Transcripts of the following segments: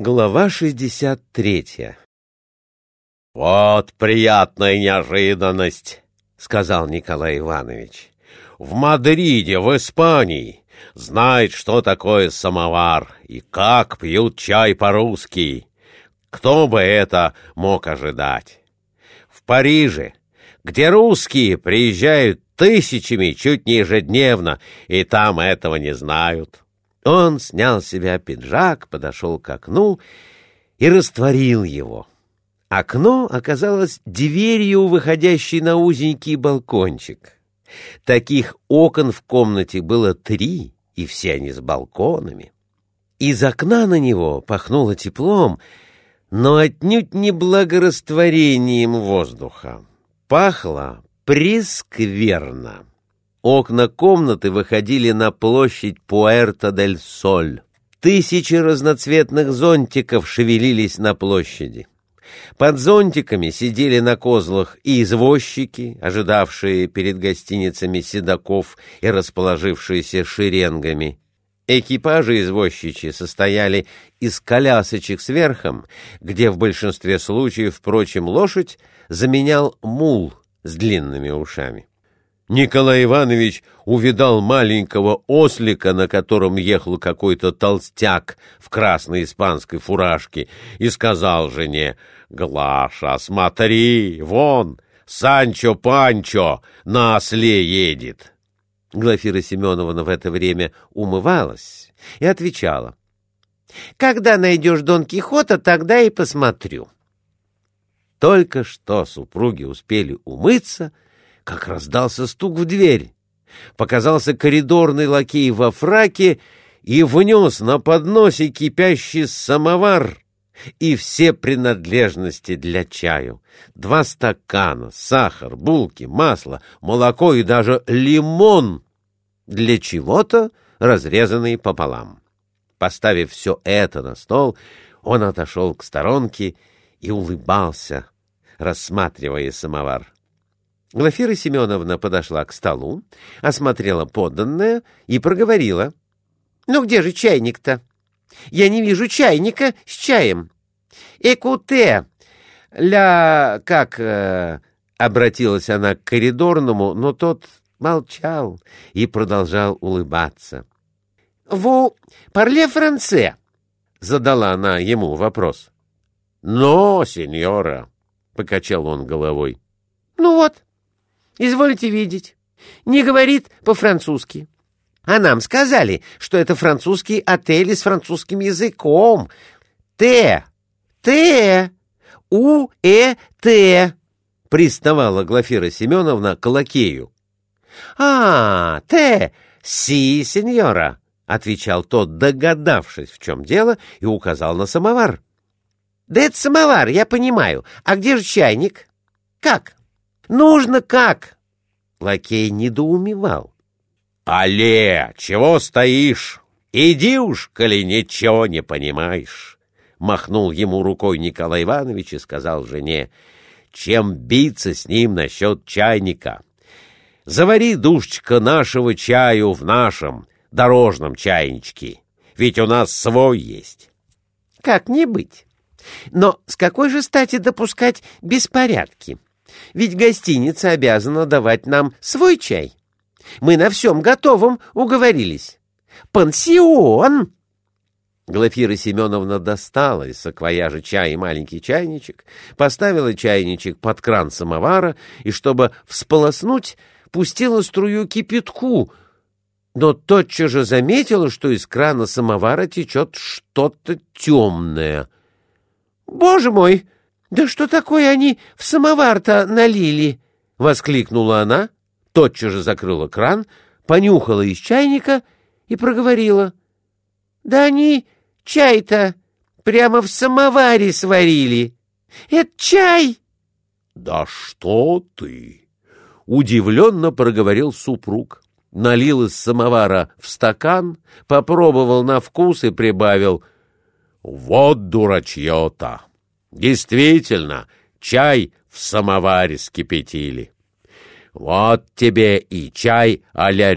Глава 63 «Вот приятная неожиданность», — сказал Николай Иванович. «В Мадриде, в Испании, знает, что такое самовар и как пьют чай по-русски. Кто бы это мог ожидать? В Париже, где русские приезжают тысячами чуть не ежедневно, и там этого не знают». Он снял с себя пиджак, подошел к окну и растворил его. Окно оказалось дверью, выходящей на узенький балкончик. Таких окон в комнате было три, и все они с балконами. Из окна на него пахнуло теплом, но отнюдь не благорастворением воздуха. Пахло прескверно. Окна комнаты выходили на площадь Пуэрто-дель-Соль. Тысячи разноцветных зонтиков шевелились на площади. Под зонтиками сидели на козлах и извозчики, ожидавшие перед гостиницами седаков и расположившиеся шеренгами. Экипажи извозчичьи состояли из колясочек с верхом, где в большинстве случаев, впрочем, лошадь заменял мул с длинными ушами. Николай Иванович увидал маленького ослика, на котором ехал какой-то толстяк в красной испанской фуражке, и сказал жене, «Глаша, смотри, вон, Санчо Панчо на осле едет». Глафира Семеновна в это время умывалась и отвечала, «Когда найдешь Дон Кихота, тогда и посмотрю». Только что супруги успели умыться — как раздался стук в дверь. Показался коридорный лакей во фраке и внес на подносе кипящий самовар и все принадлежности для чаю. Два стакана, сахар, булки, масло, молоко и даже лимон для чего-то, разрезанный пополам. Поставив все это на стол, он отошел к сторонке и улыбался, рассматривая самовар. Глафира Семеновна подошла к столу, осмотрела подданное и проговорила. — Ну где же чайник-то? Я не вижу чайника с чаем. — Экуте! Ля... как... Э... Обратилась она к коридорному, но тот молчал и продолжал улыбаться. — Ву парле франце? — задала она ему вопрос. — Но, сеньора, — покачал он головой. — Ну вот, — Изволите видеть. Не говорит по-французски. А нам сказали, что это французский отель с французским языком. Т. Т. У. Э. Т. Приставала Глафира Семеновна к лакею. А, Т. Си, сеньора, отвечал тот, догадавшись, в чем дело, и указал на самовар. Да это самовар, я понимаю. А где же чайник? Как? Нужно как? Лакей недоумевал. Але, чего стоишь? Иди уж, коли ничего не понимаешь. Махнул ему рукой Николай Иванович и сказал жене, чем биться с ним насчет чайника. Завари, душечка, нашего чаю в нашем дорожном чайничке, ведь у нас свой есть. Как не быть? Но с какой же стати допускать беспорядки? Ведь гостиница обязана давать нам свой чай. Мы на всем готовом уговорились. Пансион!» Глафира Семеновна достала из саквояжа чай и маленький чайничек, поставила чайничек под кран самовара и, чтобы всполоснуть, пустила струю кипятку, но тотчас же заметила, что из крана самовара течет что-то темное. «Боже мой!» «Да что такое они в самовар-то налили?» — воскликнула она, тотчас же закрыла кран, понюхала из чайника и проговорила. «Да они чай-то прямо в самоваре сварили. Это чай!» «Да что ты!» — удивленно проговорил супруг. Налил из самовара в стакан, попробовал на вкус и прибавил. «Вот дурачье-то!» Действительно, чай в самоваре скипятили. Вот тебе и чай а-ля.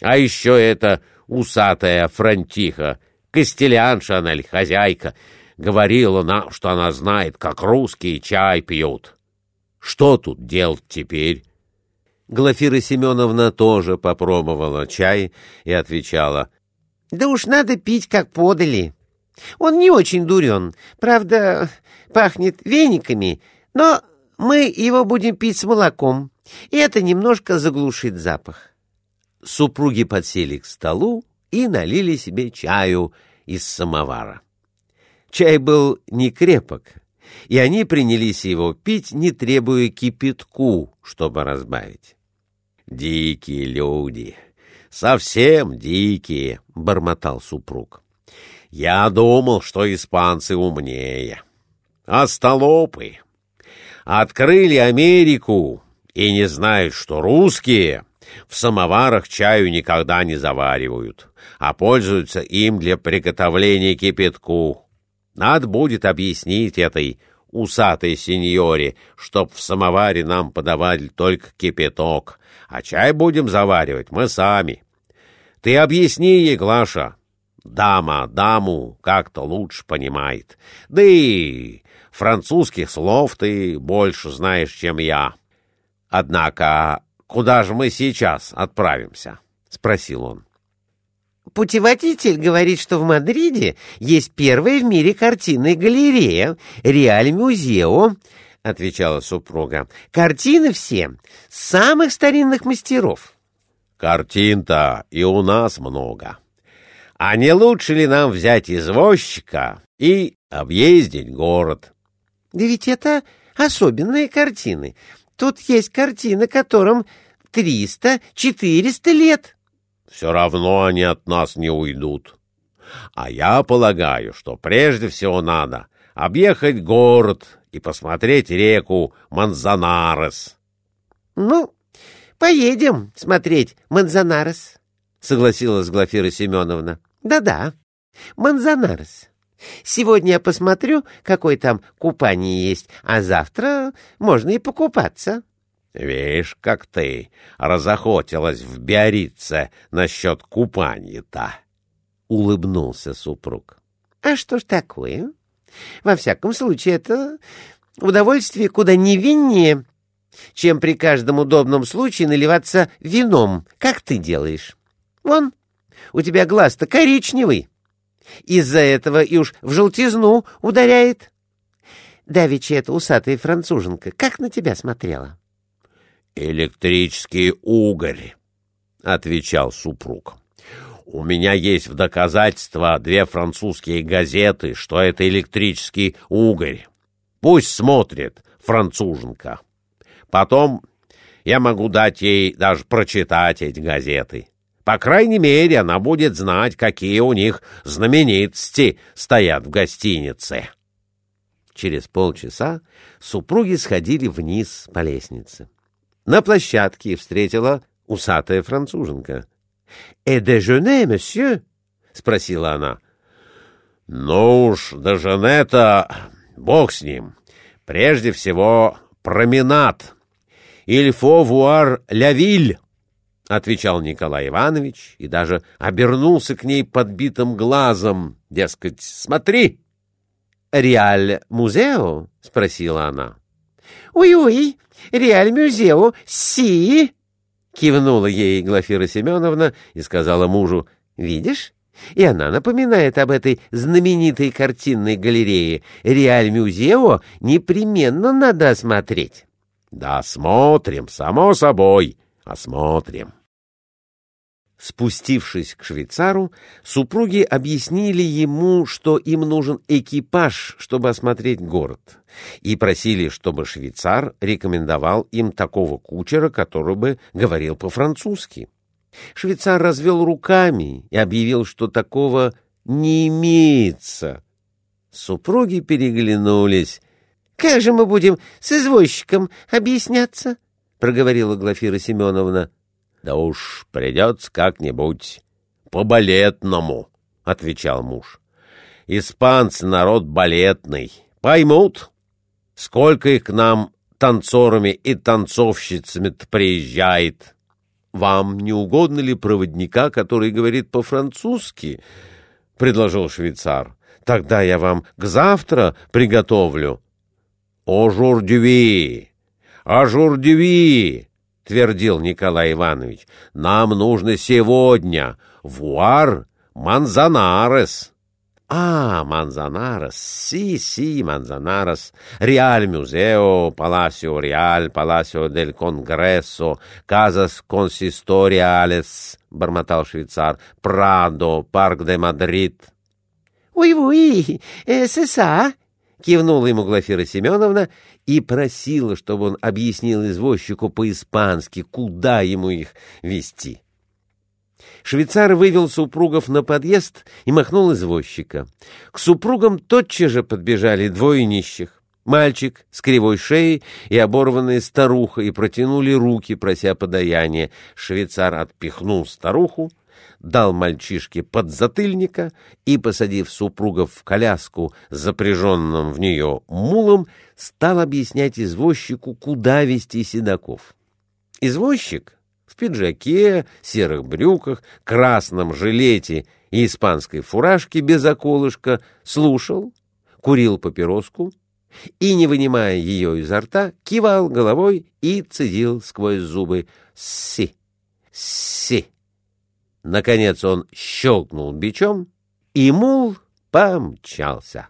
А еще это усатая фронтиха Костелянша она или хозяйка. Говорила нам, что она знает, как русские чай пьют. Что тут делать теперь? Глафира Семеновна тоже попробовала чай и отвечала. — Да уж надо пить, как подали. Он не очень дурен. Правда, пахнет вениками, но мы его будем пить с молоком, и это немножко заглушит запах. Супруги подсели к столу и налили себе чаю из самовара. Чай был не крепок, и они принялись его пить, не требуя кипятку, чтобы разбавить. «Дикие люди, совсем дикие», — бормотал супруг. «Я думал, что испанцы умнее. Остолопы. Открыли Америку и не знают, что русские в самоварах чаю никогда не заваривают, а пользуются им для приготовления кипятку. Надо будет объяснить этой усатой сеньоре, чтоб в самоваре нам подавали только кипяток, а чай будем заваривать мы сами. Ты объясни ей, Глаша. Дама даму как-то лучше понимает. Да и французских слов ты больше знаешь, чем я. Однако, куда же мы сейчас отправимся? — спросил он. Путеводитель говорит, что в Мадриде есть первая в мире картинная галерея «Реаль Музео», — отвечала супруга. «Картины все самых старинных мастеров». «Картин-то и у нас много. А не лучше ли нам взять извозчика и объездить город?» «Да ведь это особенные картины. Тут есть картины, которым триста-четыреста лет» все равно они от нас не уйдут. А я полагаю, что прежде всего надо объехать город и посмотреть реку Манзанарес. — Ну, поедем смотреть Манзанарес, — согласилась Глафира Семеновна. Да — Да-да, Манзанарес. Сегодня я посмотрю, какое там купание есть, а завтра можно и покупаться. — Видишь, как ты разохотилась в Биорице насчет купания-то, — улыбнулся супруг. — А что ж такое? Во всяком случае, это удовольствие куда невиннее, чем при каждом удобном случае наливаться вином, как ты делаешь. Вон, у тебя глаз-то коричневый. Из-за этого и уж в желтизну ударяет. Давеча эта усатая француженка как на тебя смотрела? «Электрический угорь», — отвечал супруг. «У меня есть в доказательство две французские газеты, что это электрический угорь. Пусть смотрит француженка. Потом я могу дать ей даже прочитать эти газеты. По крайней мере, она будет знать, какие у них знаменитости стоят в гостинице». Через полчаса супруги сходили вниз по лестнице. На площадке встретила усатая француженка. «Э дежуне, месье?» — спросила она. «Ну уж, дежуне-то, бог с ним. Прежде всего, променад. Иль фо вуар ля виль», — отвечал Николай Иванович и даже обернулся к ней подбитым глазом. Дескать, смотри. «Реаль музео?» — спросила она. «Уй-уй!» Реаль Мюзео, си!» Кивнула ей Глафира Семеновна и сказала мужу, «Видишь?» И она напоминает об этой знаменитой картинной галерее. Реаль Мюзео непременно надо осмотреть. «Да, смотрим, само собой, осмотрим». Спустившись к швейцару, супруги объяснили ему, что им нужен экипаж, чтобы осмотреть город, и просили, чтобы швейцар рекомендовал им такого кучера, который бы говорил по-французски. Швейцар развел руками и объявил, что такого не имеется. Супруги переглянулись. — Как же мы будем с извозчиком объясняться? — проговорила Глафира Семеновна. — да уж придется как-нибудь по-балетному, — отвечал муж. Испанцы народ балетный, поймут, сколько их к нам танцорами и танцовщицами приезжает. Вам не угодно ли проводника, который говорит по-французски? — предложил швейцар. «Тогда я вам к завтра приготовлю». «Ожурдюви! Ожурдюви!» — твердил Николай Иванович. «Нам нужно сегодня voir Manzanares». «А, Manzanares, sí, sí, Manzanares, Real Museo, Palacio Real, Palacio del Congreso, Casas Consistoriales», — бормотал швейцар, «Prado, Parque de Madrid». «Уй-уй, э, сеса», — кивнула ему Глафира Семеновна и просила, чтобы он объяснил извозчику по-испански, куда ему их вести. Швейцар вывел супругов на подъезд и махнул извозчика. К супругам тотчас же подбежали двое нищих. Мальчик с кривой шеей и оборванная старуха и протянули руки, прося подаяния. Швейцар отпихнул старуху, дал мальчишке подзатыльника и, посадив супругов в коляску, запряженным в нее мулом, стал объяснять извозчику, куда вести седаков. Извозчик в пиджаке, серых брюках, красном жилете и испанской фуражке без околышка слушал, курил папироску и, не вынимая ее изо рта, кивал головой и цедил сквозь зубы «си, си». Наконец он щелкнул бичом, и мул помчался.